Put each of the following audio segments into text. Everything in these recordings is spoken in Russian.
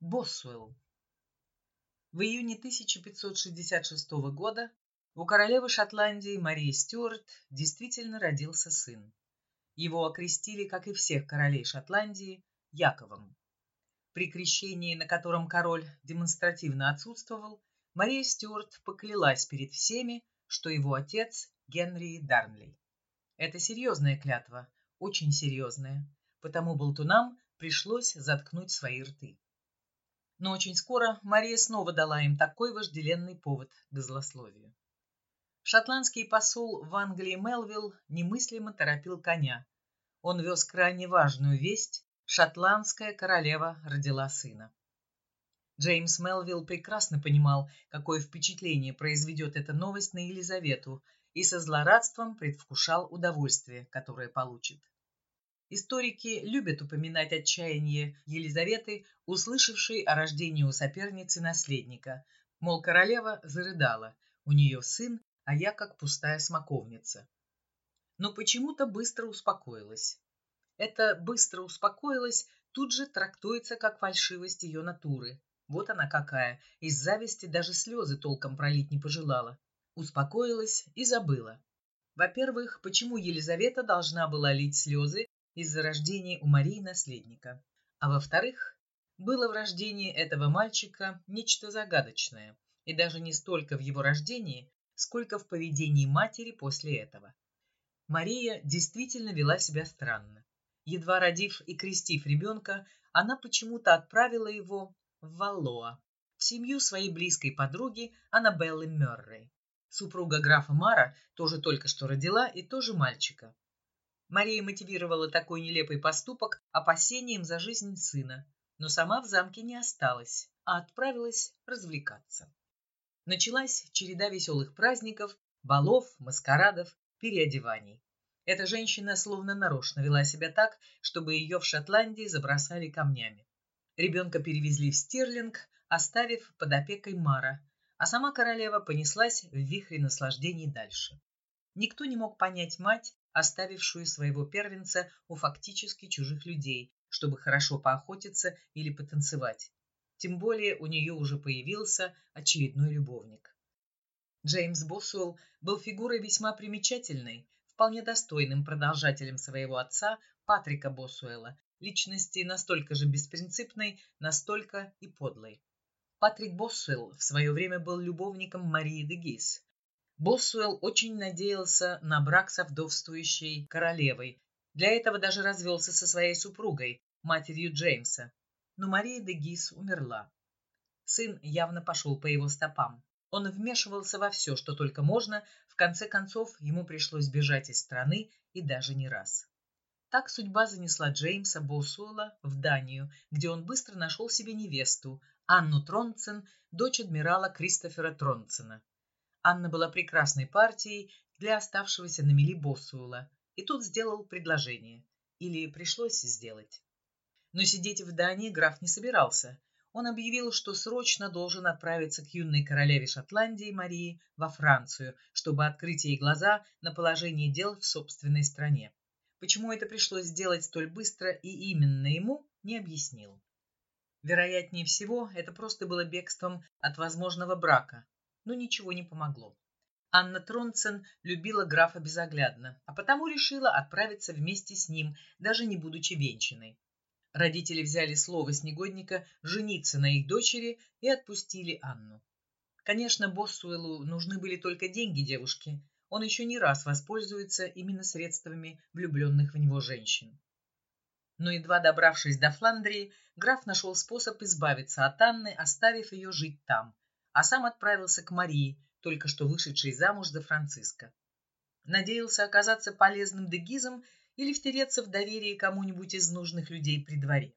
Босуэлл. В июне 1566 года у королевы Шотландии Марии Стюарт действительно родился сын. Его окрестили, как и всех королей Шотландии, Яковом. При крещении, на котором король демонстративно отсутствовал, Мария Стюарт поклялась перед всеми, что его отец Генри Дарнли. Это серьезная клятва, очень серьезная, потому болтунам пришлось заткнуть свои рты. Но очень скоро Мария снова дала им такой вожделенный повод к злословию. Шотландский посол в Англии Мелвилл немыслимо торопил коня. Он вез крайне важную весть – шотландская королева родила сына. Джеймс Мелвилл прекрасно понимал, какое впечатление произведет эта новость на Елизавету, и со злорадством предвкушал удовольствие, которое получит. Историки любят упоминать отчаяние Елизаветы, услышавшей о рождении у соперницы наследника. Мол, королева зарыдала, у нее сын, а я как пустая смоковница. Но почему-то быстро успокоилась. Это «быстро успокоилась» тут же трактуется как фальшивость ее натуры. Вот она какая, из зависти даже слезы толком пролить не пожелала. Успокоилась и забыла. Во-первых, почему Елизавета должна была лить слезы, из-за рождения у Марии наследника. А во-вторых, было в рождении этого мальчика нечто загадочное, и даже не столько в его рождении, сколько в поведении матери после этого. Мария действительно вела себя странно. Едва родив и крестив ребенка, она почему-то отправила его в Валлоа, в семью своей близкой подруги Аннабеллы Мёррей. Супруга графа Мара тоже только что родила и тоже мальчика. Мария мотивировала такой нелепый поступок опасением за жизнь сына, но сама в замке не осталась, а отправилась развлекаться. Началась череда веселых праздников, балов, маскарадов, переодеваний. Эта женщина словно нарочно вела себя так, чтобы ее в Шотландии забросали камнями. Ребенка перевезли в Стирлинг, оставив под опекой Мара, а сама королева понеслась в вихре наслаждений дальше. Никто не мог понять мать, оставившую своего первенца у фактически чужих людей, чтобы хорошо поохотиться или потанцевать. Тем более у нее уже появился очередной любовник. Джеймс Босуэлл был фигурой весьма примечательной, вполне достойным продолжателем своего отца Патрика Босуэлла, личности настолько же беспринципной, настолько и подлой. Патрик Босуэлл в свое время был любовником Марии де Гис, Боссуэлл очень надеялся на брак со вдовствующей королевой. Для этого даже развелся со своей супругой, матерью Джеймса. Но Мария де Гис умерла. Сын явно пошел по его стопам. Он вмешивался во все, что только можно, в конце концов ему пришлось бежать из страны и даже не раз. Так судьба занесла Джеймса Боссуэлла в Данию, где он быстро нашел себе невесту, Анну Тронцен, дочь адмирала Кристофера Тронцена. Анна была прекрасной партией для оставшегося на мели Боссуэлла, и тут сделал предложение. Или пришлось сделать. Но сидеть в Дании граф не собирался. Он объявил, что срочно должен отправиться к юной королеве Шотландии Марии во Францию, чтобы открыть ей глаза на положение дел в собственной стране. Почему это пришлось сделать столь быстро и именно ему, не объяснил. Вероятнее всего, это просто было бегством от возможного брака, но ничего не помогло. Анна Тронцен любила графа безоглядно, а потому решила отправиться вместе с ним, даже не будучи венчанной. Родители взяли слово с негодника жениться на их дочери и отпустили Анну. Конечно, Боссуэлу нужны были только деньги девушки. Он еще не раз воспользуется именно средствами влюбленных в него женщин. Но едва добравшись до Фландрии, граф нашел способ избавиться от Анны, оставив ее жить там, а сам отправился к Марии, только что вышедшей замуж за Франциска. Надеялся оказаться полезным дегизом или втереться в доверие кому-нибудь из нужных людей при дворе.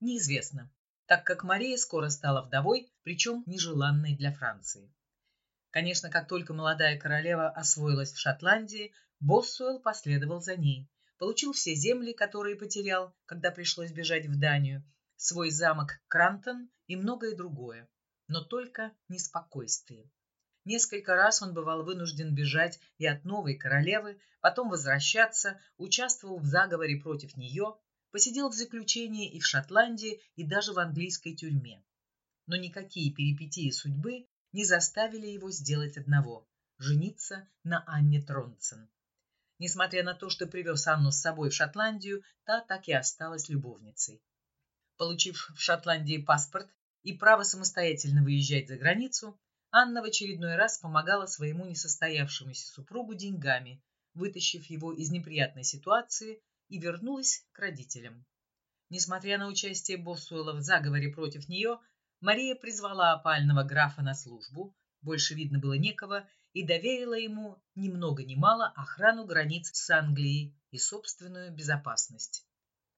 Неизвестно, так как Мария скоро стала вдовой, причем нежеланной для Франции. Конечно, как только молодая королева освоилась в Шотландии, Боссуэлл последовал за ней, получил все земли, которые потерял, когда пришлось бежать в Данию, свой замок Крантон и многое другое но только неспокойствие. Несколько раз он бывал вынужден бежать и от новой королевы, потом возвращаться, участвовал в заговоре против нее, посидел в заключении и в Шотландии, и даже в английской тюрьме. Но никакие перипетии судьбы не заставили его сделать одного – жениться на Анне Тронцен. Несмотря на то, что привез Анну с собой в Шотландию, та так и осталась любовницей. Получив в Шотландии паспорт и право самостоятельно выезжать за границу, Анна в очередной раз помогала своему несостоявшемуся супругу деньгами, вытащив его из неприятной ситуации и вернулась к родителям. Несмотря на участие Боссуэлла в заговоре против нее, Мария призвала опального графа на службу, больше видно было некого, и доверила ему ни много ни мало охрану границ с Англией и собственную безопасность.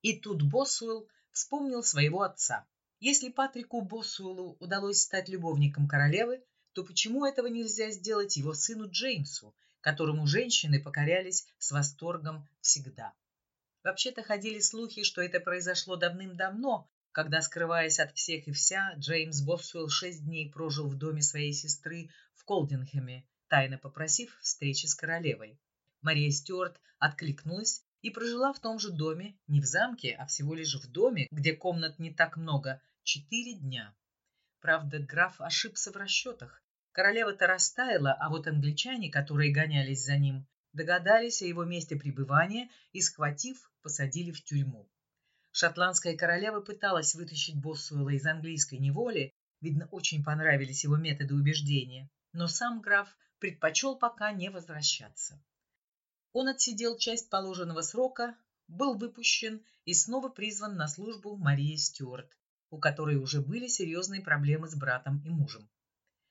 И тут Боссуэлл вспомнил своего отца. Если Патрику Боссуэллу удалось стать любовником королевы, то почему этого нельзя сделать его сыну Джеймсу, которому женщины покорялись с восторгом всегда? Вообще-то ходили слухи, что это произошло давным-давно, когда, скрываясь от всех и вся, Джеймс Боссуэлл шесть дней прожил в доме своей сестры в Колдингеме, тайно попросив встречи с королевой. Мария Стюарт откликнулась и прожила в том же доме, не в замке, а всего лишь в доме, где комнат не так много, четыре дня. Правда, граф ошибся в расчетах. Королева-то растаяла, а вот англичане, которые гонялись за ним, догадались о его месте пребывания и, схватив, посадили в тюрьму. Шотландская королева пыталась вытащить Боссуэлла из английской неволи, видно, очень понравились его методы убеждения, но сам граф предпочел пока не возвращаться. Он отсидел часть положенного срока, был выпущен и снова призван на службу Марии Стюарт, у которой уже были серьезные проблемы с братом и мужем.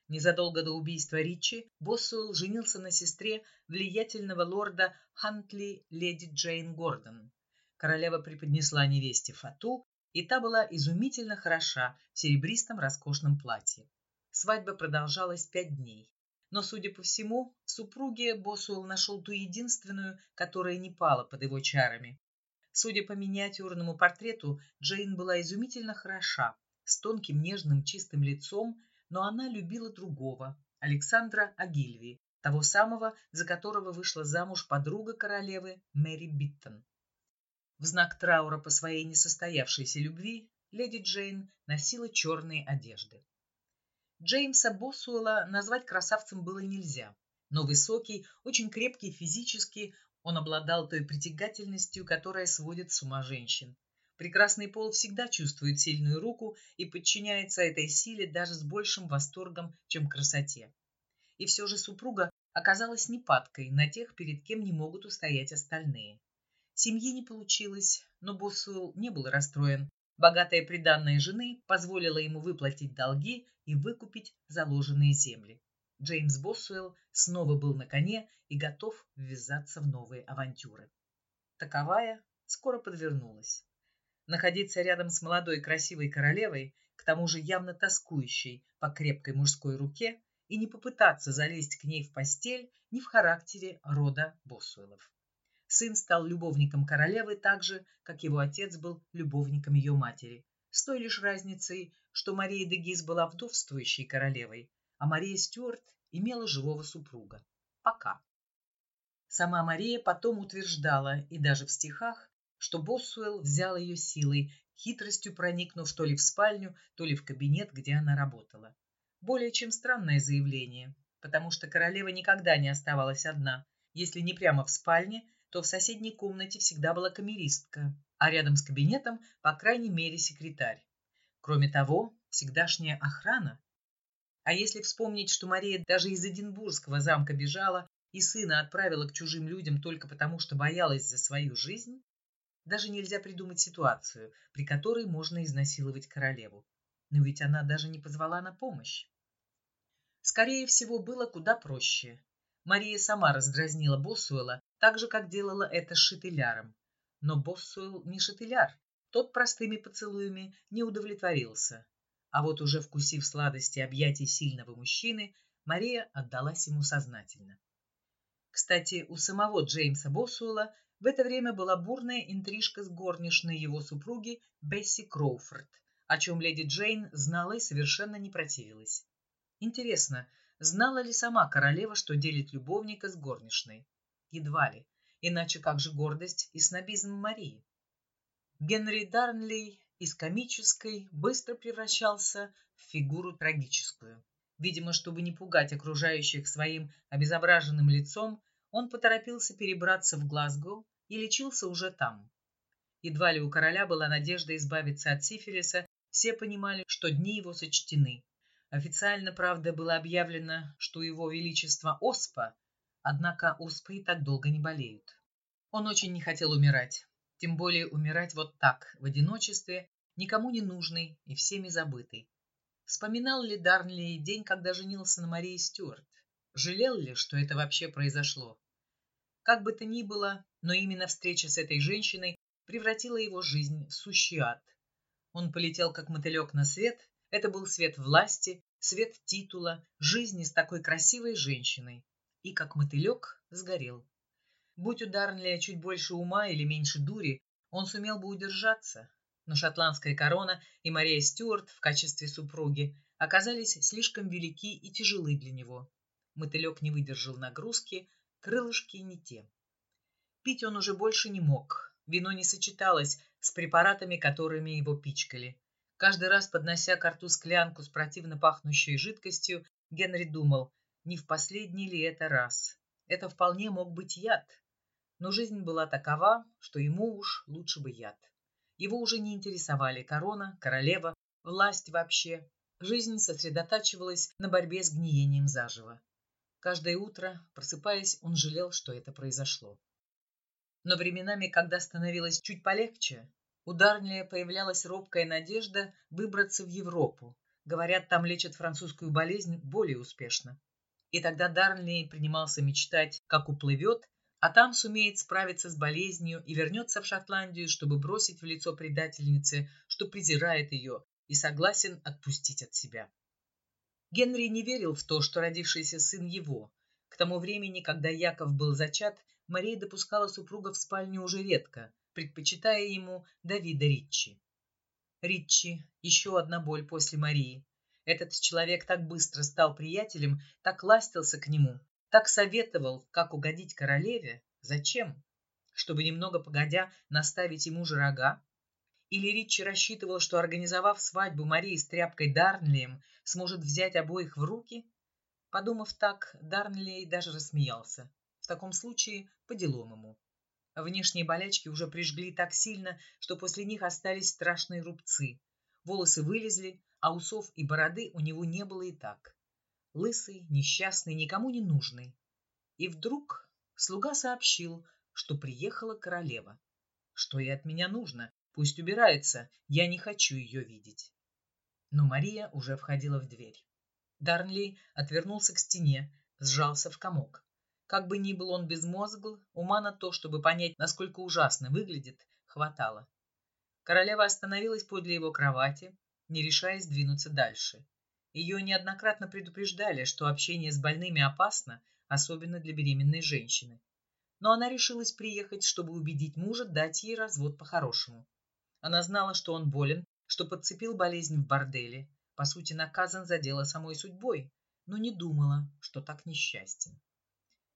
Незадолго до убийства Ричи Боссуэлл женился на сестре влиятельного лорда Хантли леди Джейн Гордон. Королева преподнесла невесте фату, и та была изумительно хороша в серебристом роскошном платье. Свадьба продолжалась пять дней. Но, судя по всему, в супруге Боссуэлл нашел ту единственную, которая не пала под его чарами. Судя по миниатюрному портрету, Джейн была изумительно хороша, с тонким нежным чистым лицом но она любила другого, Александра Агильви, того самого, за которого вышла замуж подруга королевы Мэри Биттон. В знак траура по своей несостоявшейся любви леди Джейн носила черные одежды. Джеймса Босуэлла назвать красавцем было нельзя, но высокий, очень крепкий физически, он обладал той притягательностью, которая сводит с ума женщин. Прекрасный пол всегда чувствует сильную руку и подчиняется этой силе даже с большим восторгом, чем красоте. И все же супруга оказалась непадкой на тех, перед кем не могут устоять остальные. Семьи не получилось, но Босуэлл не был расстроен. Богатая приданная жены позволила ему выплатить долги и выкупить заложенные земли. Джеймс Босуэлл снова был на коне и готов ввязаться в новые авантюры. Таковая скоро подвернулась. Находиться рядом с молодой красивой королевой, к тому же явно тоскующей по крепкой мужской руке, и не попытаться залезть к ней в постель не в характере рода Босуэлов. Сын стал любовником королевы так же, как его отец был любовником ее матери, с той лишь разницей, что Мария де Гиз была вдовствующей королевой, а Мария Стюарт имела живого супруга. Пока. Сама Мария потом утверждала, и даже в стихах, что Боссуэлл взял ее силой, хитростью проникнув то ли в спальню, то ли в кабинет, где она работала. Более чем странное заявление, потому что королева никогда не оставалась одна. Если не прямо в спальне, то в соседней комнате всегда была камеристка, а рядом с кабинетом, по крайней мере, секретарь. Кроме того, всегдашняя охрана. А если вспомнить, что Мария даже из Эдинбургского замка бежала и сына отправила к чужим людям только потому, что боялась за свою жизнь, даже нельзя придумать ситуацию, при которой можно изнасиловать королеву. Но ведь она даже не позвала на помощь. Скорее всего, было куда проще. Мария сама раздразнила Боссуэла, так же, как делала это с Шителяром. Но Боссуэлл не Шителяр, тот простыми поцелуями не удовлетворился. А вот уже вкусив сладости объятий сильного мужчины, Мария отдалась ему сознательно. Кстати, у самого Джеймса Боссуэлла в это время была бурная интрижка с горничной его супруги Бесси Кроуфорд, о чем леди Джейн знала и совершенно не противилась. Интересно, знала ли сама королева, что делит любовника с горничной? Едва ли. Иначе как же гордость и снобизм Марии? Генри Дарнли из комической быстро превращался в фигуру трагическую. Видимо, чтобы не пугать окружающих своим обезображенным лицом, он поторопился перебраться в Глазго и лечился уже там. Едва ли у короля была надежда избавиться от сифилиса, все понимали, что дни его сочтены. Официально, правда, было объявлено, что его величества оспа, однако оспы так долго не болеют. Он очень не хотел умирать, тем более умирать вот так, в одиночестве, никому не нужный и всеми забытый. Вспоминал ли Дарнли день, когда женился на Марии Стюарт? Жалел ли, что это вообще произошло? Как бы то ни было, но именно встреча с этой женщиной превратила его жизнь в сущий ад. Он полетел как мотылек на свет, это был свет власти, свет титула, жизни с такой красивой женщиной. И как мотылек сгорел. Будь у Дарнли чуть больше ума или меньше дури, он сумел бы удержаться, но шотландская корона и Мария Стюарт в качестве супруги оказались слишком велики и тяжелы для него. Мотылек не выдержал нагрузки, крылышки не те. Пить он уже больше не мог, вино не сочеталось с препаратами, которыми его пичкали. Каждый раз, поднося к рту склянку с противно пахнущей жидкостью, Генри думал, не в последний ли это раз. Это вполне мог быть яд. Но жизнь была такова, что ему уж лучше бы яд. Его уже не интересовали корона, королева, власть вообще. Жизнь сосредотачивалась на борьбе с гниением заживо. Каждое утро, просыпаясь, он жалел, что это произошло. Но временами, когда становилось чуть полегче, у Дарнли появлялась робкая надежда выбраться в Европу. Говорят, там лечат французскую болезнь более успешно. И тогда Дарнли принимался мечтать, как уплывет а там сумеет справиться с болезнью и вернется в Шотландию, чтобы бросить в лицо предательнице, что презирает ее и согласен отпустить от себя. Генри не верил в то, что родившийся сын его. К тому времени, когда Яков был зачат, Мария допускала супруга в спальню уже редко, предпочитая ему Давида Риччи. Риччи – еще одна боль после Марии. Этот человек так быстро стал приятелем, так ластился к нему, так советовал, как угодить королеве. Зачем? Чтобы немного погодя наставить ему же рога? Или Ричи рассчитывал, что, организовав свадьбу Марии с тряпкой Дарнлием, сможет взять обоих в руки? Подумав так, Дарнлей даже рассмеялся. В таком случае по делам ему. Внешние болячки уже прижгли так сильно, что после них остались страшные рубцы. Волосы вылезли, а усов и бороды у него не было и так лысый, несчастный, никому не нужный. И вдруг слуга сообщил, что приехала королева. Что ей от меня нужно? Пусть убирается, я не хочу ее видеть. Но Мария уже входила в дверь. Дарнли отвернулся к стене, сжался в комок. Как бы ни был он безмозгл, ума на то, чтобы понять, насколько ужасно выглядит, хватало. Королева остановилась подле его кровати, не решаясь двинуться дальше. Ее неоднократно предупреждали, что общение с больными опасно, особенно для беременной женщины. Но она решилась приехать, чтобы убедить мужа дать ей развод по-хорошему. Она знала, что он болен, что подцепил болезнь в борделе, по сути наказан за дело самой судьбой, но не думала, что так несчастен.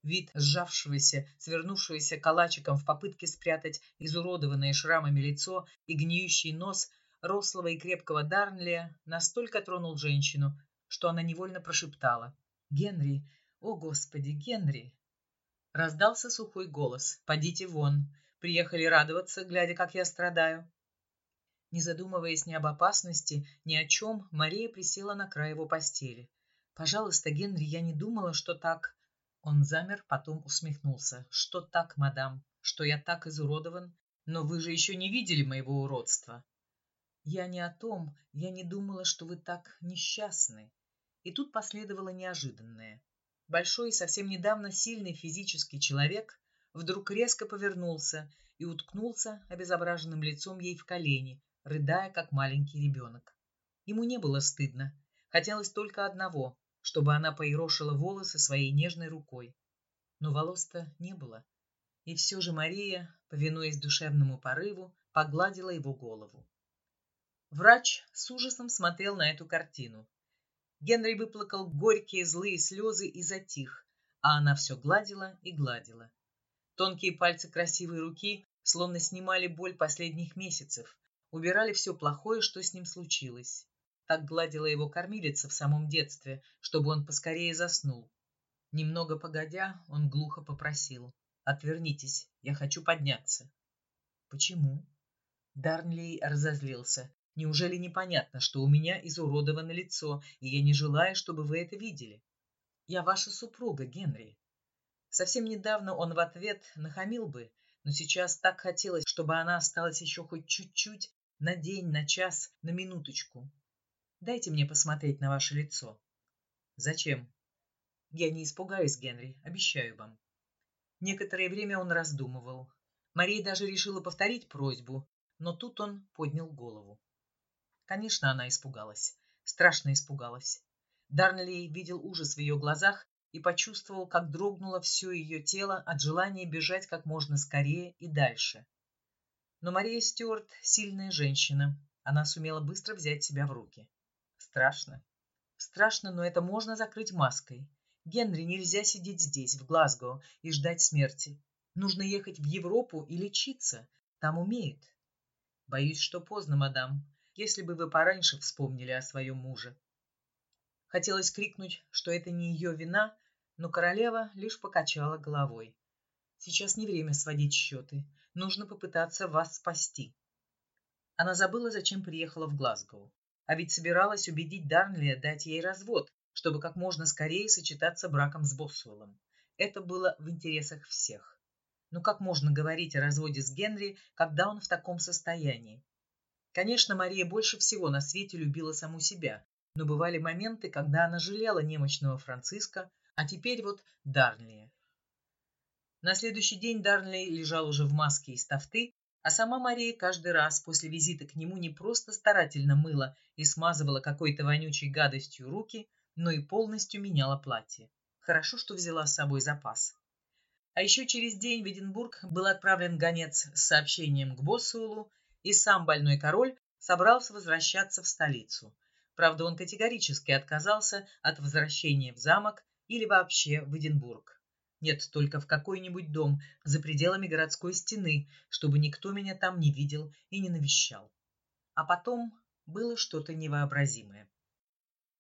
Вид сжавшегося, свернувшегося калачиком в попытке спрятать изуродованное шрамами лицо и гниющий нос рослого и крепкого Дарнлия настолько тронул женщину, что она невольно прошептала «Генри! О, Господи, Генри!» Раздался сухой голос «Подите вон! Приехали радоваться, глядя, как я страдаю!» Не задумываясь ни об опасности, ни о чем, Мария присела на край его постели. «Пожалуйста, Генри, я не думала, что так...» Он замер, потом усмехнулся. «Что так, мадам? Что я так изуродован? Но вы же еще не видели моего уродства!» Я не о том, я не думала, что вы так несчастны. И тут последовало неожиданное. Большой и совсем недавно сильный физический человек вдруг резко повернулся и уткнулся обезображенным лицом ей в колени, рыдая, как маленький ребенок. Ему не было стыдно. Хотелось только одного, чтобы она поерошила волосы своей нежной рукой. Но волос-то не было. И все же Мария, повинуясь душевному порыву, погладила его голову. Врач с ужасом смотрел на эту картину. Генри выплакал горькие злые слезы и затих, а она все гладила и гладила. Тонкие пальцы красивой руки словно снимали боль последних месяцев, убирали все плохое, что с ним случилось. Так гладила его кормилица в самом детстве, чтобы он поскорее заснул. Немного погодя, он глухо попросил. «Отвернитесь, я хочу подняться». «Почему?» Дарнли разозлился. «Неужели непонятно, что у меня изуродовано лицо, и я не желаю, чтобы вы это видели? Я ваша супруга, Генри». Совсем недавно он в ответ нахамил бы, но сейчас так хотелось, чтобы она осталась еще хоть чуть-чуть, на день, на час, на минуточку. Дайте мне посмотреть на ваше лицо. Зачем? Я не испугаюсь, Генри, обещаю вам. Некоторое время он раздумывал. Мария даже решила повторить просьбу, но тут он поднял голову. Конечно, она испугалась. Страшно испугалась. Дарнли видел ужас в ее глазах и почувствовал, как дрогнуло все ее тело от желания бежать как можно скорее и дальше. Но Мария Стюарт – сильная женщина. Она сумела быстро взять себя в руки. Страшно. Страшно, но это можно закрыть маской. Генри нельзя сидеть здесь, в Глазго, и ждать смерти. Нужно ехать в Европу и лечиться. Там умеют. Боюсь, что поздно, мадам. Если бы вы пораньше вспомнили о своем муже. Хотелось крикнуть, что это не ее вина, но королева лишь покачала головой. Сейчас не время сводить счеты. Нужно попытаться вас спасти. Она забыла, зачем приехала в Глазгоу. А ведь собиралась убедить Дарнли дать ей развод, чтобы как можно скорее сочетаться браком с Боссуэллом. Это было в интересах всех. Но как можно говорить о разводе с Генри, когда он в таком состоянии? Конечно, Мария больше всего на свете любила саму себя, но бывали моменты, когда она жалела немощного Франциска, а теперь вот Дарнли. На следующий день Дарнли лежал уже в маске из тафты, а сама Мария каждый раз после визита к нему не просто старательно мыла и смазывала какой-то вонючей гадостью руки, но и полностью меняла платье. Хорошо, что взяла с собой запас. А еще через день в Эдинбург был отправлен гонец с сообщением к Боссуэлу, и сам больной король собрался возвращаться в столицу. Правда, он категорически отказался от возвращения в замок или вообще в Эдинбург. Нет, только в какой-нибудь дом за пределами городской стены, чтобы никто меня там не видел и не навещал. А потом было что-то невообразимое.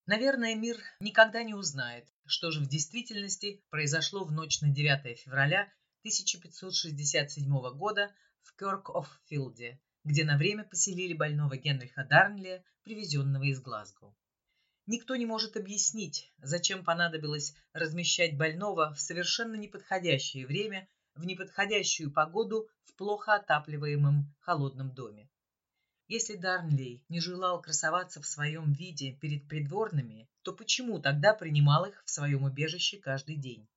Наверное, мир никогда не узнает, что же в действительности произошло в ночь на 9 февраля 1567 года в Кёрк-оф-Филде, где на время поселили больного Генриха Дарнли, привезенного из Глазго. Никто не может объяснить, зачем понадобилось размещать больного в совершенно неподходящее время, в неподходящую погоду в плохо отапливаемом холодном доме. Если Дарнлей не желал красоваться в своем виде перед придворными, то почему тогда принимал их в своем убежище каждый день?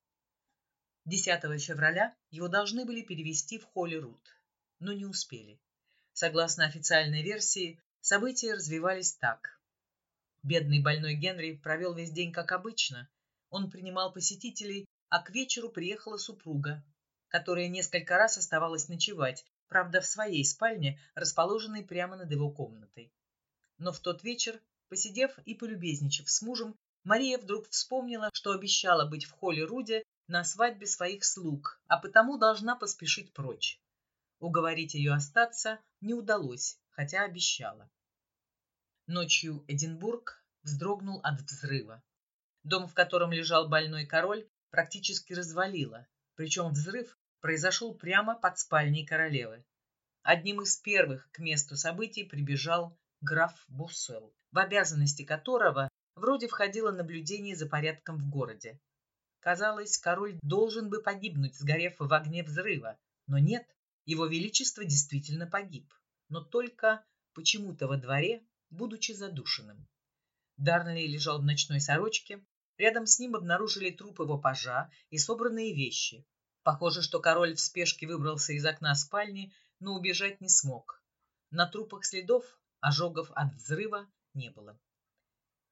10 февраля его должны были перевести в Холли-Рут, но не успели. Согласно официальной версии, события развивались так. Бедный больной Генри провел весь день как обычно. Он принимал посетителей, а к вечеру приехала супруга, которая несколько раз оставалась ночевать, правда, в своей спальне, расположенной прямо над его комнатой. Но в тот вечер, посидев и полюбезничав с мужем, Мария вдруг вспомнила, что обещала быть в холле Руде на свадьбе своих слуг, а потому должна поспешить прочь. Уговорить ее остаться не удалось, хотя обещала. Ночью Эдинбург вздрогнул от взрыва. Дом, в котором лежал больной король, практически развалило, причем взрыв произошел прямо под спальней королевы. Одним из первых к месту событий прибежал граф Буссел, в обязанности которого вроде входило наблюдение за порядком в городе. Казалось, король должен бы погибнуть, сгорев в огне взрыва, но нет, его величество действительно погиб, но только почему-то во дворе будучи задушенным. Дарнли лежал в ночной сорочке. Рядом с ним обнаружили труп его пажа и собранные вещи. Похоже, что король в спешке выбрался из окна спальни, но убежать не смог. На трупах следов, ожогов от взрыва не было.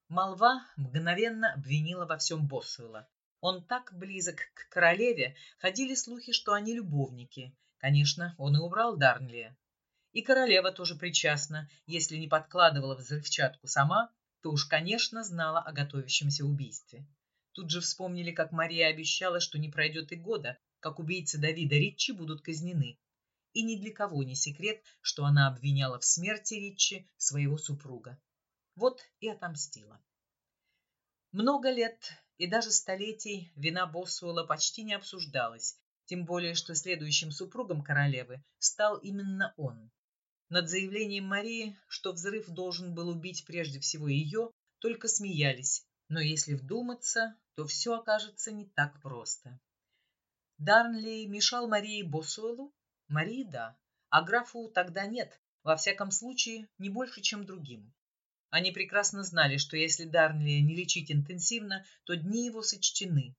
Молва мгновенно обвинила во всем Босвелла. Он так близок к королеве, ходили слухи, что они любовники. Конечно, он и убрал Дарнли. И королева тоже причастна. Если не подкладывала взрывчатку сама, то уж, конечно, знала о готовящемся убийстве. Тут же вспомнили, как Мария обещала, что не пройдет и года, как убийцы Давида Ричи будут казнены. и ни для кого не секрет, что она обвиняла в смерти Ричи своего супруга. Вот и отомстила. Много лет и даже столетий вина Боссуэлла почти не обсуждалась, тем более что следующим супругом королевы стал именно он. Над заявлением Марии, что взрыв должен был убить прежде всего ее, только смеялись, но если вдуматься, то все окажется не так просто. Дарнли мешал Марии Боссуэлу? Марии – да, а графу тогда нет, во всяком случае, не больше, чем другим. Они прекрасно знали, что если Дарнли не лечить интенсивно, то дни его сочтены.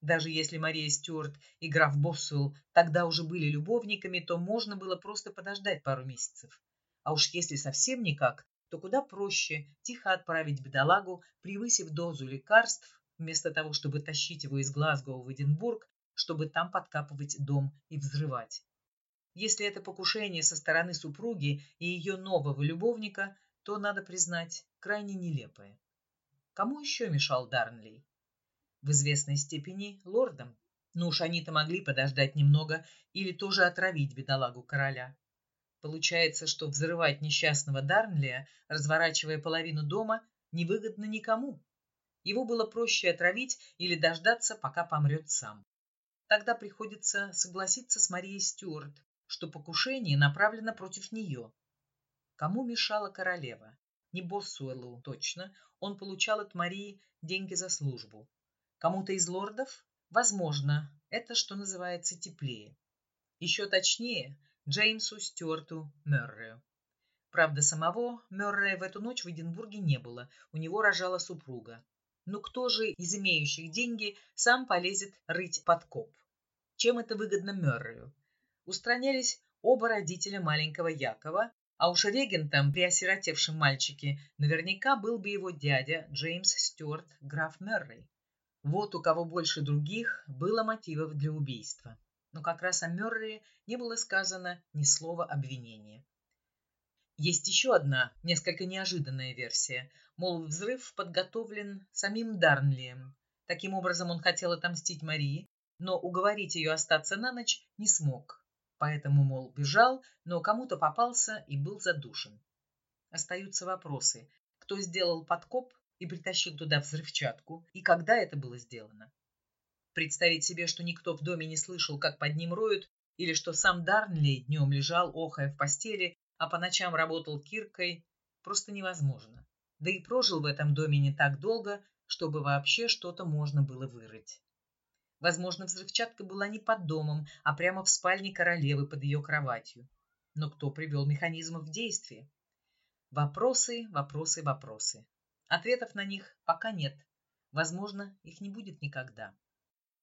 Даже если Мария Стюарт и граф Боссуэлл тогда уже были любовниками, то можно было просто подождать пару месяцев. А уж если совсем никак, то куда проще тихо отправить бедолагу, превысив дозу лекарств, вместо того, чтобы тащить его из Глазго в Эдинбург, чтобы там подкапывать дом и взрывать. Если это покушение со стороны супруги и ее нового любовника, то, надо признать, крайне нелепое. Кому еще мешал Дарнли? В известной степени лордам. Ну уж они-то могли подождать немного или тоже отравить бедолагу короля. Получается, что взрывать несчастного Дарнлия, разворачивая половину дома, невыгодно никому. Его было проще отравить или дождаться, пока помрет сам. Тогда приходится согласиться с Марией Стюарт, что покушение направлено против нее. Кому мешала королева? Не Боссуэллу, точно. Он получал от Марии деньги за службу. Кому-то из лордов? Возможно. Это, что называется, теплее. Еще точнее, Джеймсу Стюарту Мёррею. Правда, самого Мёррея в эту ночь в Эдинбурге не было. У него рожала супруга. Но кто же из имеющих деньги сам полезет рыть подкоп? Чем это выгодно Мёррею? Устранялись оба родителя маленького Якова, а уж регентом при осиротевшем мальчике наверняка был бы его дядя Джеймс Стюарт граф Мёррей. Вот у кого больше других было мотивов для убийства. Но как раз о Мёррее не было сказано ни слова обвинения. Есть еще одна, несколько неожиданная версия. Мол, взрыв подготовлен самим Дарнлием. Таким образом, он хотел отомстить Марии, но уговорить ее остаться на ночь не смог. Поэтому, мол, бежал, но кому-то попался и был задушен. Остаются вопросы. Кто сделал подкоп и притащил туда взрывчатку, и когда это было сделано? Представить себе, что никто в доме не слышал, как под ним роют, или что сам Дарнли днем лежал, охая в постели, а по ночам работал киркой, просто невозможно. Да и прожил в этом доме не так долго, чтобы вообще что-то можно было вырыть. Возможно, взрывчатка была не под домом, а прямо в спальне королевы под ее кроватью. Но кто привел механизм в действие? Вопросы, вопросы, вопросы. Ответов на них пока нет. Возможно, их не будет никогда.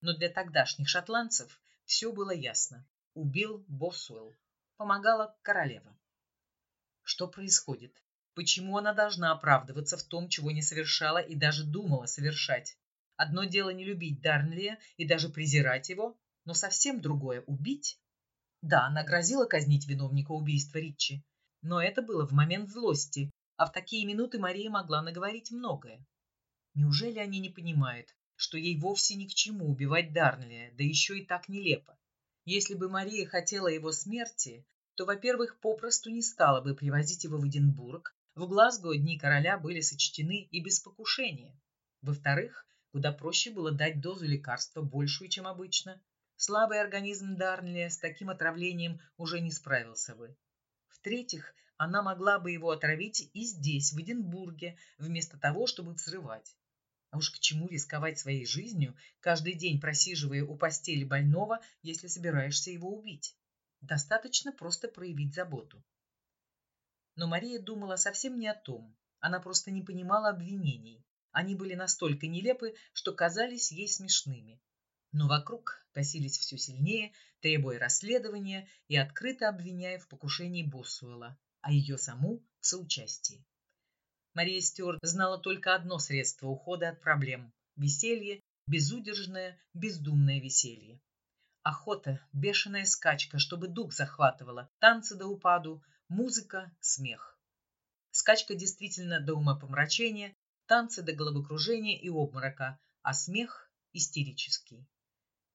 Но для тогдашних шотландцев все было ясно. Убил Босуэлл. Помогала королева. Что происходит? Почему она должна оправдываться в том, чего не совершала и даже думала совершать? Одно дело не любить Дарнлия и даже презирать его, но совсем другое — убить. Да, она грозила казнить виновника убийства Ричи, но это было в момент злости, а в такие минуты Мария могла наговорить многое. Неужели они не понимают, что ей вовсе ни к чему убивать Дарнлия, да еще и так нелепо? Если бы Мария хотела его смерти, то, во-первых, попросту не стала бы привозить его в Эдинбург, в Глазго дни короля были сочтены и без покушения. Во-вторых, куда проще было дать дозу лекарства большую, чем обычно. Слабый организм Дарнли с таким отравлением уже не справился бы. В-третьих, она могла бы его отравить и здесь, в Эдинбурге, вместо того, чтобы взрывать. А уж к чему рисковать своей жизнью, каждый день просиживая у постели больного, если собираешься его убить? Достаточно просто проявить заботу. Но Мария думала совсем не о том. Она просто не понимала обвинений. Они были настолько нелепы, что казались ей смешными. Но вокруг косились все сильнее, требуя расследования и открыто обвиняя в покушении Боссуэлла, а ее саму в соучастии. Мария Стюарт знала только одно средство ухода от проблем – веселье, безудержное, бездумное веселье. Охота, бешеная скачка, чтобы дух захватывала, танцы до упаду, музыка, смех. Скачка действительно до умопомрачения, танцы до головокружения и обморока, а смех истерический.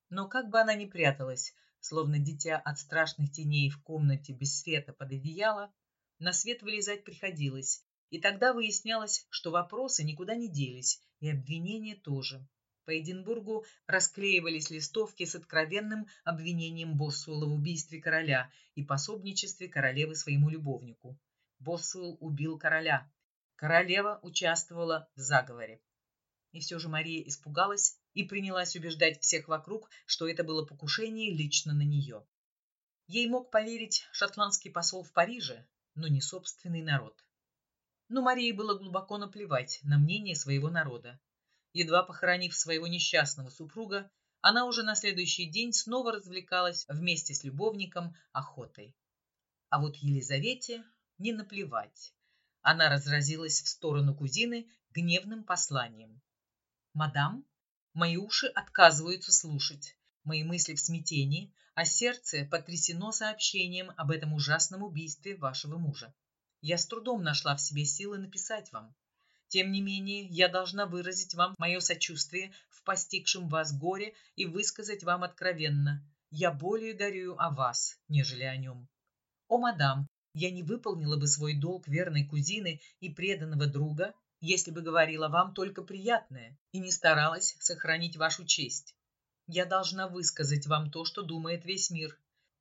Но как бы она ни пряталась, словно дитя от страшных теней в комнате без света под одеяло, на свет вылезать приходилось, и тогда выяснялось, что вопросы никуда не делись, и обвинения тоже. По Эдинбургу расклеивались листовки с откровенным обвинением Боссуэлла в убийстве короля и пособничестве королевы своему любовнику. Боссуэлл убил короля. Королева участвовала в заговоре. И все же Мария испугалась и принялась убеждать всех вокруг, что это было покушение лично на нее. Ей мог поверить шотландский посол в Париже, но не собственный народ. Но Марии было глубоко наплевать на мнение своего народа. Едва похоронив своего несчастного супруга, она уже на следующий день снова развлекалась вместе с любовником охотой. А вот Елизавете не наплевать. Она разразилась в сторону кузины гневным посланием. «Мадам, мои уши отказываются слушать. Мои мысли в смятении, а сердце потрясено сообщением об этом ужасном убийстве вашего мужа. Я с трудом нашла в себе силы написать вам. Тем не менее, я должна выразить вам мое сочувствие в постигшем вас горе и высказать вам откровенно. Я более горюю о вас, нежели о нем. О, мадам, я не выполнила бы свой долг верной кузины и преданного друга, если бы говорила вам только приятное и не старалась сохранить вашу честь. Я должна высказать вам то, что думает весь мир.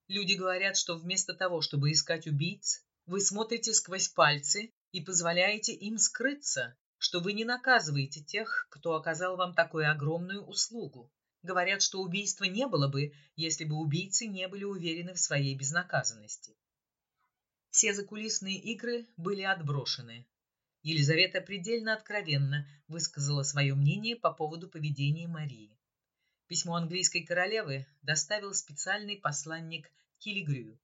Люди говорят, что вместо того, чтобы искать убийц, вы смотрите сквозь пальцы и позволяете им скрыться, что вы не наказываете тех, кто оказал вам такую огромную услугу. Говорят, что убийства не было бы, если бы убийцы не были уверены в своей безнаказанности. Все закулисные игры были отброшены. Елизавета предельно откровенно высказала свое мнение по поводу поведения Марии. Письмо английской королевы доставил специальный посланник Килигрю.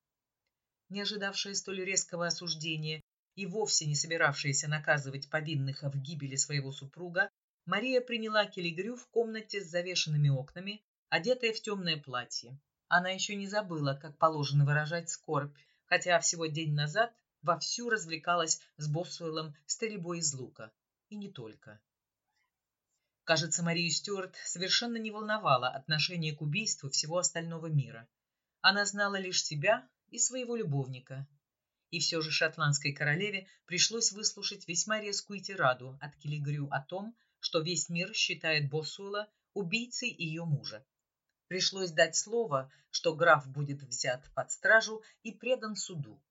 Не ожидавшая столь резкого осуждения и вовсе не собиравшаяся наказывать повинных в гибели своего супруга, Мария приняла Килигрю в комнате с завешенными окнами, одетая в темное платье. Она еще не забыла, как положено выражать скорбь, хотя всего день назад вовсю развлекалась с Боссуэлом стрельбой из лука. И не только. Кажется, Марию Стюарт совершенно не волновало отношение к убийству всего остального мира. Она знала лишь себя и своего любовника. И все же шотландской королеве пришлось выслушать весьма резкую тираду от Килигрю о том, что весь мир считает Боссуэла убийцей ее мужа. Пришлось дать слово, что граф будет взят под стражу и предан суду.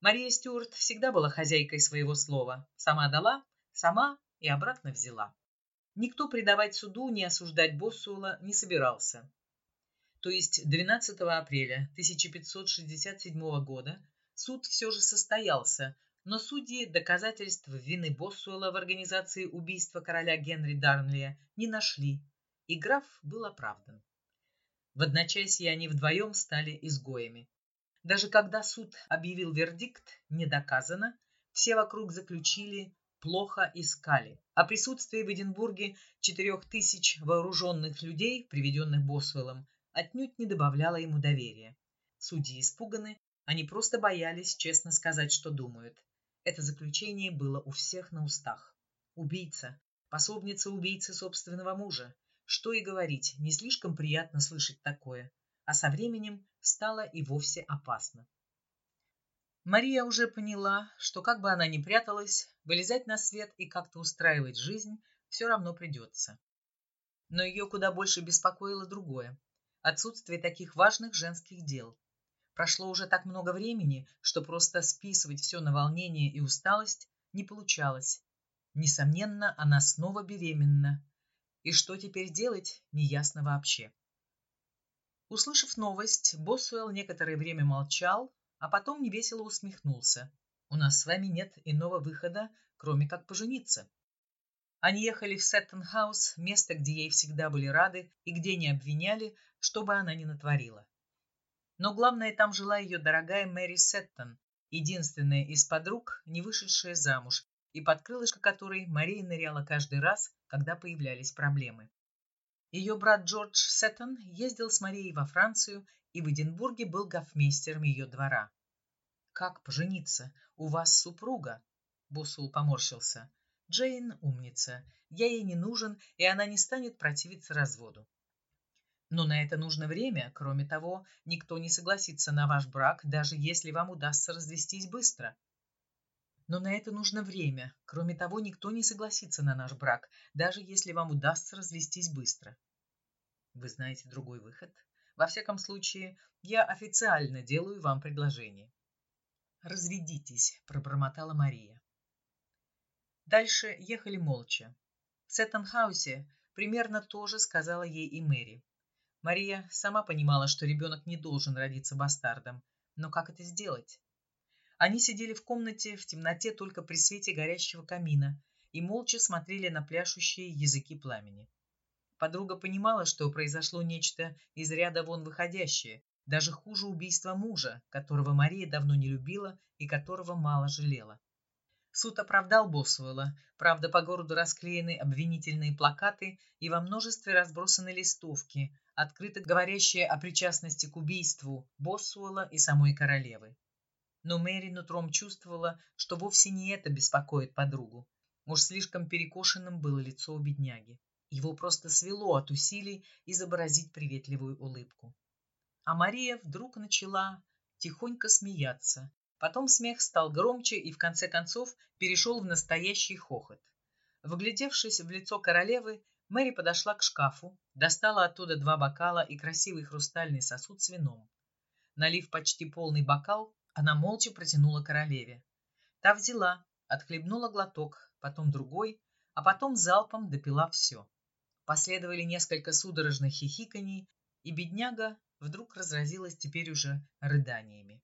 Мария Стюарт всегда была хозяйкой своего слова. Сама дала, сама и обратно взяла. Никто предавать суду, не осуждать Боссуэлла не собирался. То есть 12 апреля 1567 года суд все же состоялся, но судьи доказательств вины Боссуэлла в организации убийства короля Генри Дарнлия не нашли, и граф был оправдан. В одночасье они вдвоем стали изгоями. Даже когда суд объявил вердикт «не доказано», все вокруг заключили плохо искали. О присутствии в Эдинбурге четырех тысяч вооруженных людей, приведенных Босвеллом, отнюдь не добавляло ему доверия. Судьи испуганы, они просто боялись честно сказать, что думают. Это заключение было у всех на устах. Убийца, пособница убийцы собственного мужа. Что и говорить, не слишком приятно слышать такое. А со временем стало и вовсе опасно. Мария уже поняла, что как бы она ни пряталась, вылезать на свет и как-то устраивать жизнь все равно придется. Но ее куда больше беспокоило другое – отсутствие таких важных женских дел. Прошло уже так много времени, что просто списывать все на волнение и усталость не получалось. Несомненно, она снова беременна. И что теперь делать, неясно вообще. Услышав новость, Босуэлл некоторое время молчал, а потом невесело усмехнулся. «У нас с вами нет иного выхода, кроме как пожениться». Они ехали в Сеттон-хаус, место, где ей всегда были рады и где не обвиняли, что бы она ни натворила. Но главное, там жила ее дорогая Мэри Сеттон, единственная из подруг, не вышедшая замуж, и под крылышко которой Мария ныряла каждый раз, когда появлялись проблемы. Ее брат Джордж Сеттон ездил с Марией во Францию и в Эдинбурге был гофмейстером ее двора. «Как пожениться? У вас супруга?» Босул поморщился. «Джейн умница. Я ей не нужен, и она не станет противиться разводу». Но на это нужно время. Кроме того, никто не согласится на ваш брак, даже если вам удастся развестись быстро. Но на это нужно время. Кроме того, никто не согласится на наш брак, даже если вам удастся развестись быстро. Вы знаете другой выход? Во всяком случае, я официально делаю вам предложение. Разведитесь, пробормотала Мария. Дальше ехали молча. В Сеттенхаусе примерно то же сказала ей и Мэри. Мария сама понимала, что ребенок не должен родиться бастардом, но как это сделать? Они сидели в комнате в темноте только при свете горящего камина и молча смотрели на пляшущие языки пламени. Подруга понимала, что произошло нечто из ряда вон выходящее, даже хуже убийства мужа, которого Мария давно не любила и которого мало жалела. Суд оправдал Босуэлла, правда, по городу расклеены обвинительные плакаты и во множестве разбросаны листовки, открыто говорящие о причастности к убийству Босуэлла и самой королевы. Но Мэри нутром чувствовала, что вовсе не это беспокоит подругу. Уж слишком перекошенным было лицо у бедняги. Его просто свело от усилий изобразить приветливую улыбку. А Мария вдруг начала тихонько смеяться, Потом смех стал громче и в конце концов перешел в настоящий хохот. Вглядевшись в лицо королевы, Мэри подошла к шкафу, достала оттуда два бокала и красивый хрустальный сосуд с вином. Налив почти полный бокал, она молча протянула королеве. Та взяла, отхлебнула глоток, потом другой, а потом залпом допила все. Последовали несколько судорожных хихиканий, и бедняга вдруг разразилась теперь уже рыданиями.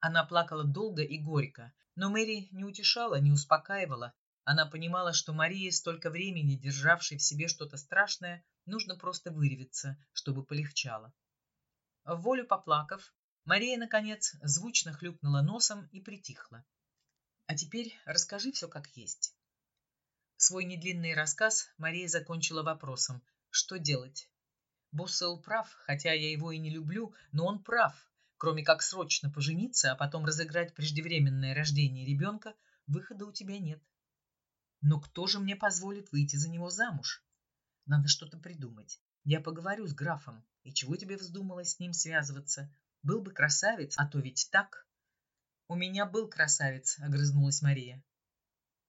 Она плакала долго и горько, но Мэри не утешала, не успокаивала. Она понимала, что Марии, столько времени державшей в себе что-то страшное, нужно просто выревиться, чтобы полегчало. В волю поплакав, Мария, наконец, звучно хлюпнула носом и притихла. «А теперь расскажи все как есть». Свой недлинный рассказ Мария закончила вопросом «Что делать?» Боссел прав, хотя я его и не люблю, но он прав. Кроме как срочно пожениться, а потом разыграть преждевременное рождение ребенка, выхода у тебя нет. Но кто же мне позволит выйти за него замуж? Надо что-то придумать. Я поговорю с графом. И чего тебе вздумалось с ним связываться? Был бы красавец, а то ведь так. У меня был красавец, огрызнулась Мария.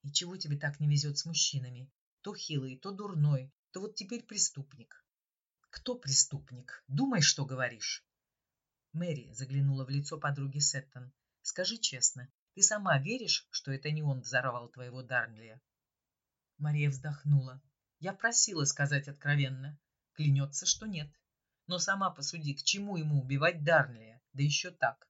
И чего тебе так не везет с мужчинами? То хилый, то дурной, то вот теперь преступник. Кто преступник? Думай, что говоришь. Мэри заглянула в лицо подруги Сеттон. «Скажи честно, ты сама веришь, что это не он взорвал твоего Дарнлия?» Мария вздохнула. «Я просила сказать откровенно. Клянется, что нет. Но сама посуди, к чему ему убивать Дарнлия, да еще так?»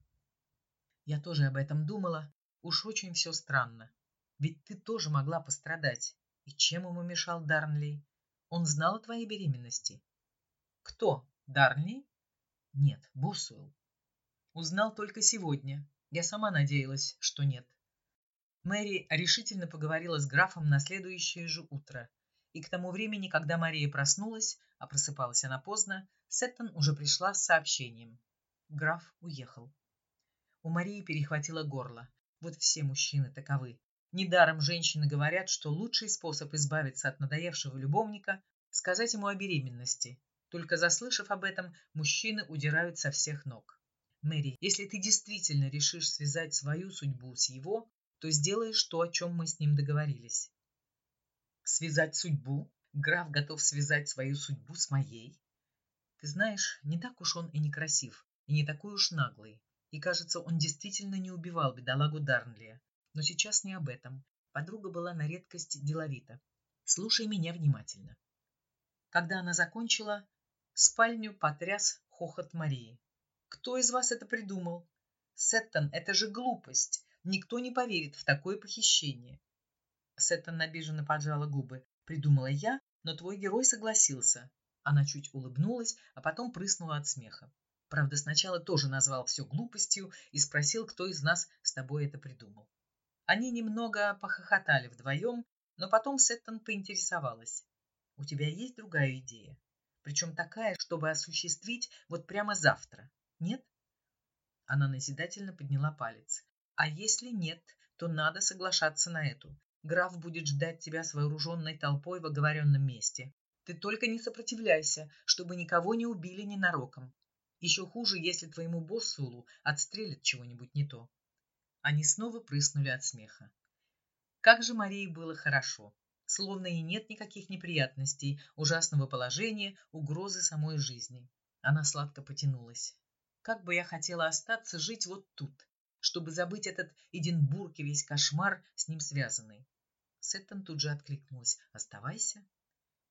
«Я тоже об этом думала. Уж очень все странно. Ведь ты тоже могла пострадать. И чем ему мешал Дарнли? Он знал о твоей беременности?» «Кто? Дарнли?» «Нет, Босуэлл. Узнал только сегодня. Я сама надеялась, что нет. Мэри решительно поговорила с графом на следующее же утро. И к тому времени, когда Мария проснулась, а просыпалась она поздно, Сеттон уже пришла с сообщением. Граф уехал. У Марии перехватило горло. Вот все мужчины таковы. Недаром женщины говорят, что лучший способ избавиться от надоевшего любовника – сказать ему о беременности. Только заслышав об этом, мужчины удирают со всех ног. Мэри, если ты действительно решишь связать свою судьбу с его, то сделаешь то, о чем мы с ним договорились. Связать судьбу? Граф готов связать свою судьбу с моей? Ты знаешь, не так уж он и некрасив, и не такой уж наглый. И, кажется, он действительно не убивал бедолагу Дарнлия. Но сейчас не об этом. Подруга была на редкость деловита. Слушай меня внимательно. Когда она закончила, спальню потряс хохот Марии. Кто из вас это придумал? Сеттон, это же глупость. Никто не поверит в такое похищение. Сеттон обиженно поджала губы. Придумала я, но твой герой согласился. Она чуть улыбнулась, а потом прыснула от смеха. Правда, сначала тоже назвал все глупостью и спросил, кто из нас с тобой это придумал. Они немного похохотали вдвоем, но потом Сеттон поинтересовалась. «У тебя есть другая идея? Причем такая, чтобы осуществить вот прямо завтра?» Нет? Она назидательно подняла палец. А если нет, то надо соглашаться на эту. Граф будет ждать тебя с вооруженной толпой в оговоренном месте. Ты только не сопротивляйся, чтобы никого не убили ненароком. Еще хуже, если твоему боссулу отстрелят чего-нибудь не то. Они снова прыснули от смеха. Как же Марии было хорошо. Словно и нет никаких неприятностей, ужасного положения, угрозы самой жизни. Она сладко потянулась. Как бы я хотела остаться жить вот тут, чтобы забыть этот Эдинбург и весь кошмар с ним связанный. Сеттон тут же откликнулась. «Оставайся».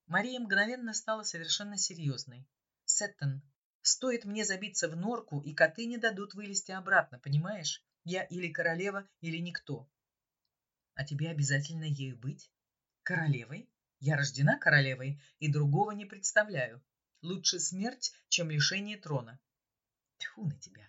Мария мгновенно стала совершенно серьезной. «Сеттон, стоит мне забиться в норку, и коты не дадут вылезти обратно, понимаешь? Я или королева, или никто. А тебе обязательно ею быть? Королевой? Я рождена королевой и другого не представляю. Лучше смерть, чем лишение трона. Тьфу на тебя.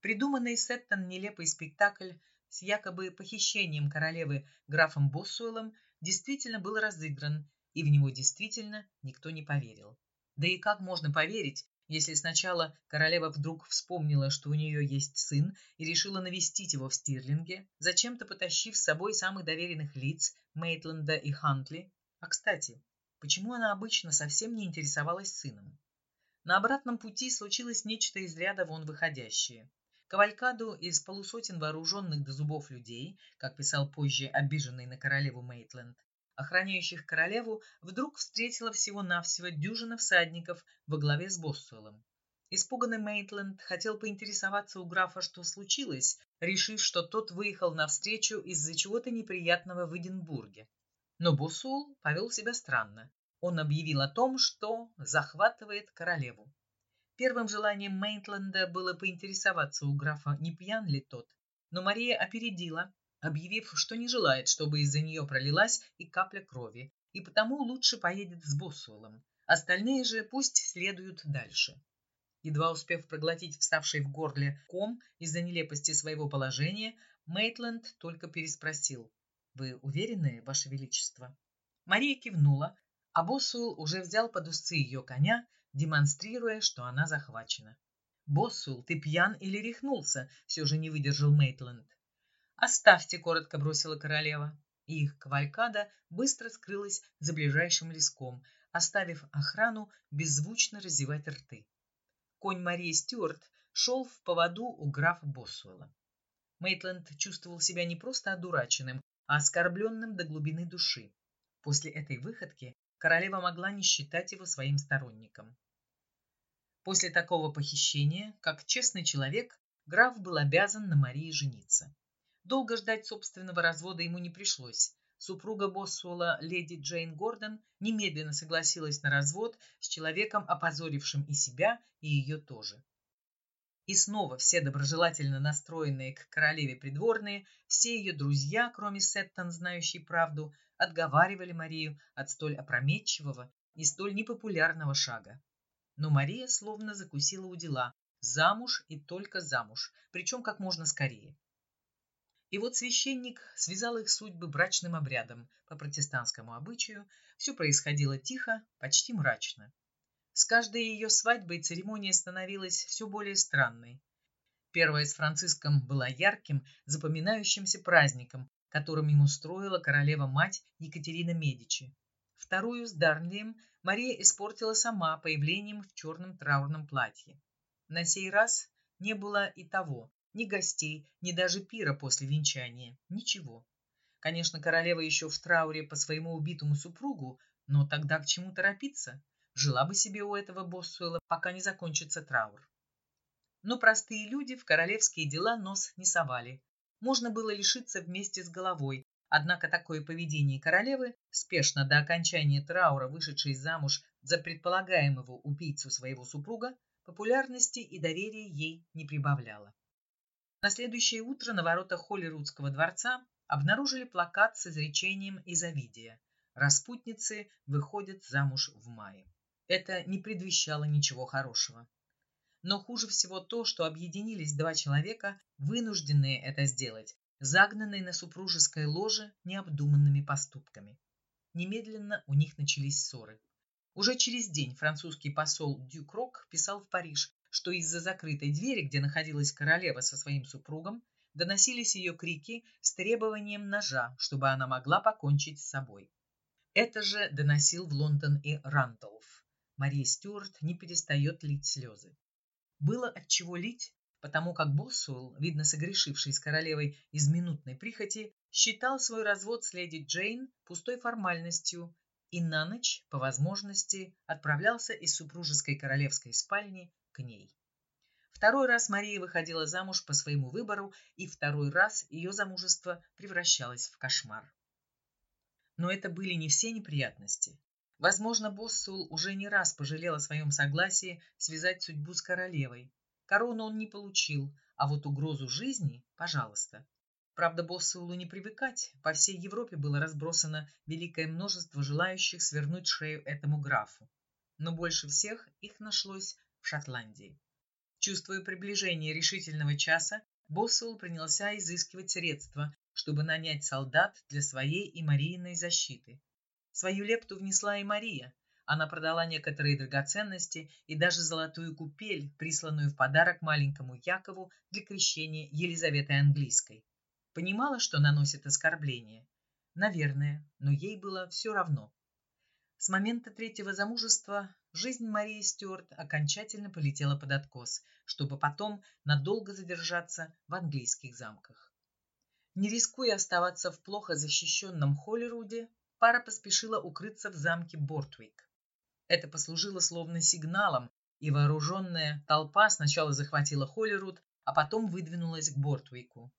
Придуманный Сеттон нелепый спектакль с якобы похищением королевы графом Боссуэлом действительно был разыгран, и в него действительно никто не поверил. Да и как можно поверить, если сначала королева вдруг вспомнила, что у нее есть сын, и решила навестить его в Стирлинге, зачем-то потащив с собой самых доверенных лиц Мейтленда и Хантли. А, кстати, почему она обычно совсем не интересовалась сыном? На обратном пути случилось нечто из ряда вон выходящее. Кавалькаду из полусотен вооруженных до зубов людей, как писал позже обиженный на королеву Мейтленд, охраняющих королеву, вдруг встретила всего-навсего дюжина всадников во главе с Боссуэлом. Испуганный Мейтленд хотел поинтересоваться у графа, что случилось, решив, что тот выехал навстречу из-за чего-то неприятного в Эдинбурге. Но Боссуэлл повел себя странно. Он объявил о том, что захватывает королеву. Первым желанием Мейтленда было поинтересоваться у графа, не пьян ли тот, но Мария опередила объявив, что не желает, чтобы из-за нее пролилась и капля крови, и потому лучше поедет с Боссуэлом. Остальные же пусть следуют дальше. Едва успев проглотить вставший в горле ком из-за нелепости своего положения, Мейтленд только переспросил. «Вы уверены, Ваше Величество?» Мария кивнула, а Боссуэлл уже взял под усы ее коня, демонстрируя, что она захвачена. «Боссуэлл, ты пьян или рехнулся?» – все же не выдержал Мейтленд. «Оставьте», — коротко бросила королева. И их кавалькада быстро скрылась за ближайшим леском, оставив охрану беззвучно разевать рты. Конь Марии Стюарт шел в поводу у графа Босуэлла. Мейтленд чувствовал себя не просто одураченным, а оскорбленным до глубины души. После этой выходки королева могла не считать его своим сторонником. После такого похищения, как честный человек, граф был обязан на Марии жениться. Долго ждать собственного развода ему не пришлось. Супруга Боссуэлла, леди Джейн Гордон, немедленно согласилась на развод с человеком, опозорившим и себя, и ее тоже. И снова все доброжелательно настроенные к королеве придворные, все ее друзья, кроме Сеттон, знающей правду, отговаривали Марию от столь опрометчивого и столь непопулярного шага. Но Мария словно закусила у дела. Замуж и только замуж, причем как можно скорее. И вот священник связал их судьбы брачным обрядом по протестантскому обычаю. Все происходило тихо, почти мрачно. С каждой ее свадьбой церемония становилась все более странной. Первая с Франциском была ярким, запоминающимся праздником, которым ему устроила королева-мать Екатерина Медичи. Вторую с Дарнлием Мария испортила сама появлением в черном траурном платье. На сей раз не было и того, ни гостей, ни даже пира после венчания. Ничего. Конечно, королева еще в трауре по своему убитому супругу, но тогда к чему торопиться? Жила бы себе у этого Боссуэла, пока не закончится траур. Но простые люди в королевские дела нос не совали. Можно было лишиться вместе с головой, однако такое поведение королевы, спешно до окончания траура вышедшей замуж за предполагаемого убийцу своего супруга, популярности и доверия ей не прибавляло. На следующее утро на воротах Холлирудского дворца обнаружили плакат с изречением из Овидия «Распутницы выходят замуж в мае». Это не предвещало ничего хорошего. Но хуже всего то, что объединились два человека, вынужденные это сделать, загнанные на супружеское ложе необдуманными поступками. Немедленно у них начались ссоры. Уже через день французский посол Дюкрок писал в Париж, что из-за закрытой двери, где находилась королева со своим супругом, доносились ее крики с требованием ножа, чтобы она могла покончить с собой. Это же доносил в Лондон и Рандолф. Мария Стюарт не перестает лить слезы. Было от чего лить, потому как Боссуэлл, видно согрешивший с королевой из минутной прихоти, считал свой развод с леди Джейн пустой формальностью и на ночь, по возможности, отправлялся из супружеской королевской спальни к ней. Второй раз Мария выходила замуж по своему выбору, и второй раз ее замужество превращалось в кошмар. Но это были не все неприятности. Возможно, Боссул уже не раз пожалел о своем согласии связать судьбу с королевой. Корону он не получил, а вот угрозу жизни – пожалуйста. Правда, Боссулу не привыкать. По всей Европе было разбросано великое множество желающих свернуть шею этому графу. Но больше всех их нашлось Шотландии. Чувствуя приближение решительного часа, Боссул принялся изыскивать средства, чтобы нанять солдат для своей и Марииной защиты. Свою лепту внесла и Мария. Она продала некоторые драгоценности и даже золотую купель, присланную в подарок маленькому Якову для крещения Елизаветы Английской. Понимала, что наносит оскорбление? Наверное, но ей было все равно. С момента третьего замужества жизнь Марии Стюарт окончательно полетела под откос, чтобы потом надолго задержаться в английских замках. Не рискуя оставаться в плохо защищенном Холлируде, пара поспешила укрыться в замке Бортвик. Это послужило словно сигналом, и вооруженная толпа сначала захватила Холлируд, а потом выдвинулась к Бортвику.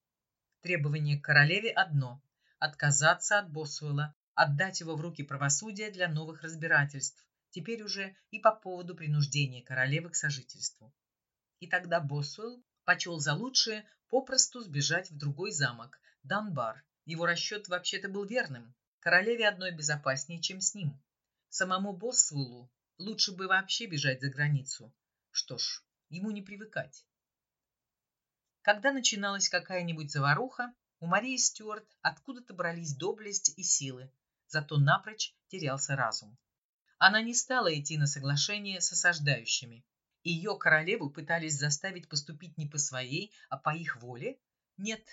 Требование к королеве одно – отказаться от Босуэлла, отдать его в руки правосудия для новых разбирательств, теперь уже и по поводу принуждения королевы к сожительству. И тогда Босуэлл почел за лучшее попросту сбежать в другой замок, Данбар. Его расчет вообще-то был верным. Королеве одной безопаснее, чем с ним. Самому Босвулу лучше бы вообще бежать за границу. Что ж, ему не привыкать. Когда начиналась какая-нибудь заваруха, у Марии Стюарт откуда-то брались доблесть и силы, зато напрочь терялся разум. Она не стала идти на соглашение с осаждающими. Ее королеву пытались заставить поступить не по своей, а по их воле? Нет,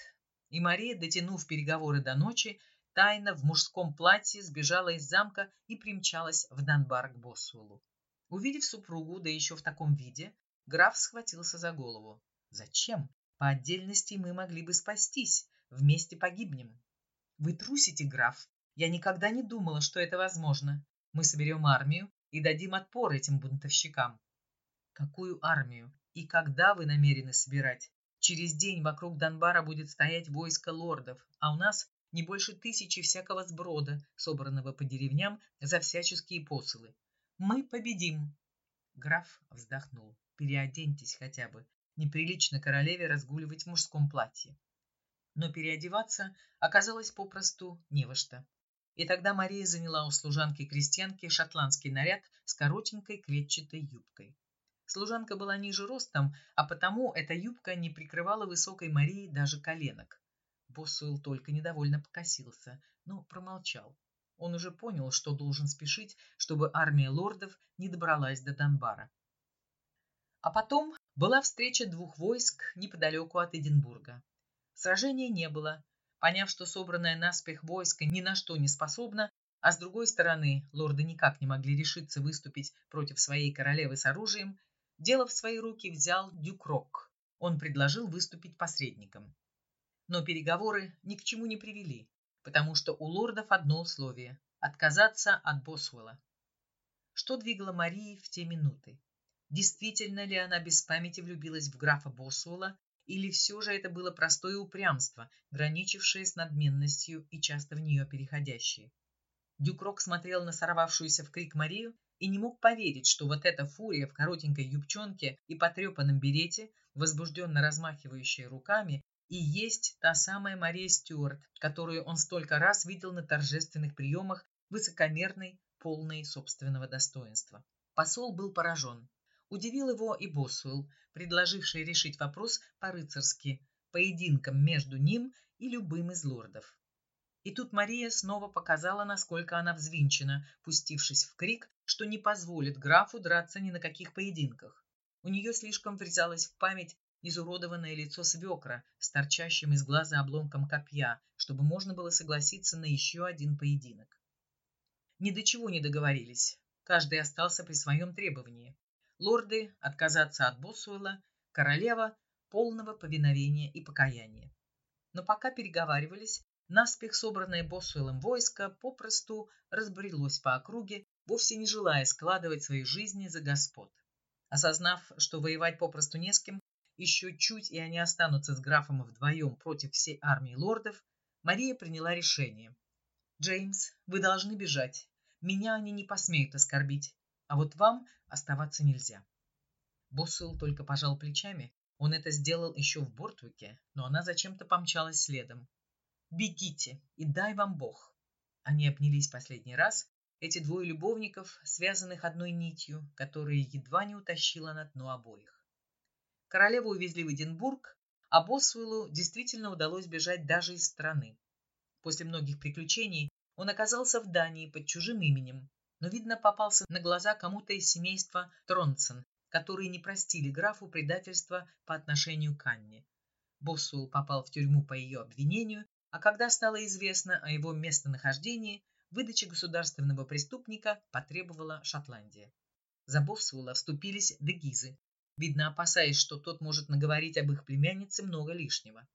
и Мария, дотянув переговоры до ночи, тайно в мужском платье сбежала из замка и примчалась в Донбар к Босуэлу. Увидев супругу, да еще в таком виде, граф схватился за голову. «Зачем? По отдельности мы могли бы спастись. Вместе погибнем». «Вы трусите, граф. Я никогда не думала, что это возможно. Мы соберем армию и дадим отпор этим бунтовщикам». «Какую армию? И когда вы намерены собирать? Через день вокруг Донбара будет стоять войско лордов, а у нас не больше тысячи всякого сброда, собранного по деревням за всяческие посылы. Мы победим. Граф вздохнул. Переоденьтесь хотя бы. Неприлично королеве разгуливать в мужском платье. Но переодеваться оказалось попросту не во что. И тогда Мария заняла у служанки-крестьянки шотландский наряд с коротенькой клетчатой юбкой. Служанка была ниже ростом, а потому эта юбка не прикрывала высокой Марии даже коленок. Боссуэлл только недовольно покосился, но промолчал. Он уже понял, что должен спешить, чтобы армия лордов не добралась до Донбара. А потом была встреча двух войск неподалеку от Эдинбурга. Сражения не было. Поняв, что собранное наспех войско ни на что не способно, а с другой стороны лорды никак не могли решиться выступить против своей королевы с оружием, Дело в свои руки взял Дюкрок. Он предложил выступить посредником. Но переговоры ни к чему не привели, потому что у лордов одно условие – отказаться от Босвелла. Что двигало Марии в те минуты? Действительно ли она без памяти влюбилась в графа Босвелла, или все же это было простое упрямство, граничившее с надменностью и часто в нее переходящее? Дюкрок смотрел на сорвавшуюся в крик Марию и не мог поверить, что вот эта фурия в коротенькой юбчонке и потрепанном берете, возбужденно размахивающая руками, и есть та самая Мария Стюарт, которую он столько раз видел на торжественных приемах высокомерной, полной собственного достоинства. Посол был поражен. Удивил его и Босуэлл, предложивший решить вопрос по-рыцарски, поединком между ним и любым из лордов. И тут Мария снова показала, насколько она взвинчена, пустившись в крик, что не позволит графу драться ни на каких поединках. У нее слишком врезалось в память изуродованное лицо свекра с торчащим из глаза обломком копья, чтобы можно было согласиться на еще один поединок. ни до чего не договорились. Каждый остался при своем требовании. Лорды отказаться от Босуэлла, королева полного повиновения и покаяния. Но пока переговаривались, наспех собранное Босуэллом войско попросту разбрелось по округе, вовсе не желая складывать свои жизни за господ. Осознав, что воевать попросту не с кем, еще чуть и они останутся с графом вдвоем против всей армии лордов, Мария приняла решение. «Джеймс, вы должны бежать. Меня они не посмеют оскорбить, а вот вам оставаться нельзя. Боссел только пожал плечами. Он это сделал еще в Бортвике, но она зачем-то помчалась следом. «Бегите, и дай вам Бог!» Они обнялись последний раз, эти двое любовников, связанных одной нитью, которая едва не утащила на дно обоих. Королеву увезли в Эдинбург, а Босвеллу действительно удалось бежать даже из страны. После многих приключений он оказался в Дании под чужим именем, но, видно, попался на глаза кому-то из семейства Тронсен, которые не простили графу предательства по отношению к Анне. Боссуэлл попал в тюрьму по ее обвинению, а когда стало известно о его местонахождении, выдачи государственного преступника потребовала Шотландия. За Боссуэлла вступились дегизы, видно опасаясь, что тот может наговорить об их племяннице много лишнего.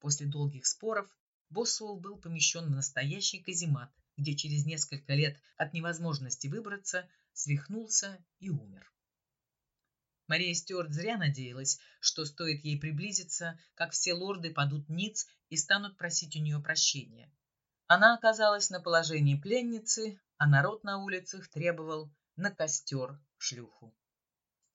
После долгих споров Босуэлл был помещен в настоящий каземат, где через несколько лет от невозможности выбраться свихнулся и умер. Мария Стюарт зря надеялась, что стоит ей приблизиться, как все лорды падут ниц и станут просить у нее прощения. Она оказалась на положении пленницы, а народ на улицах требовал на костер шлюху.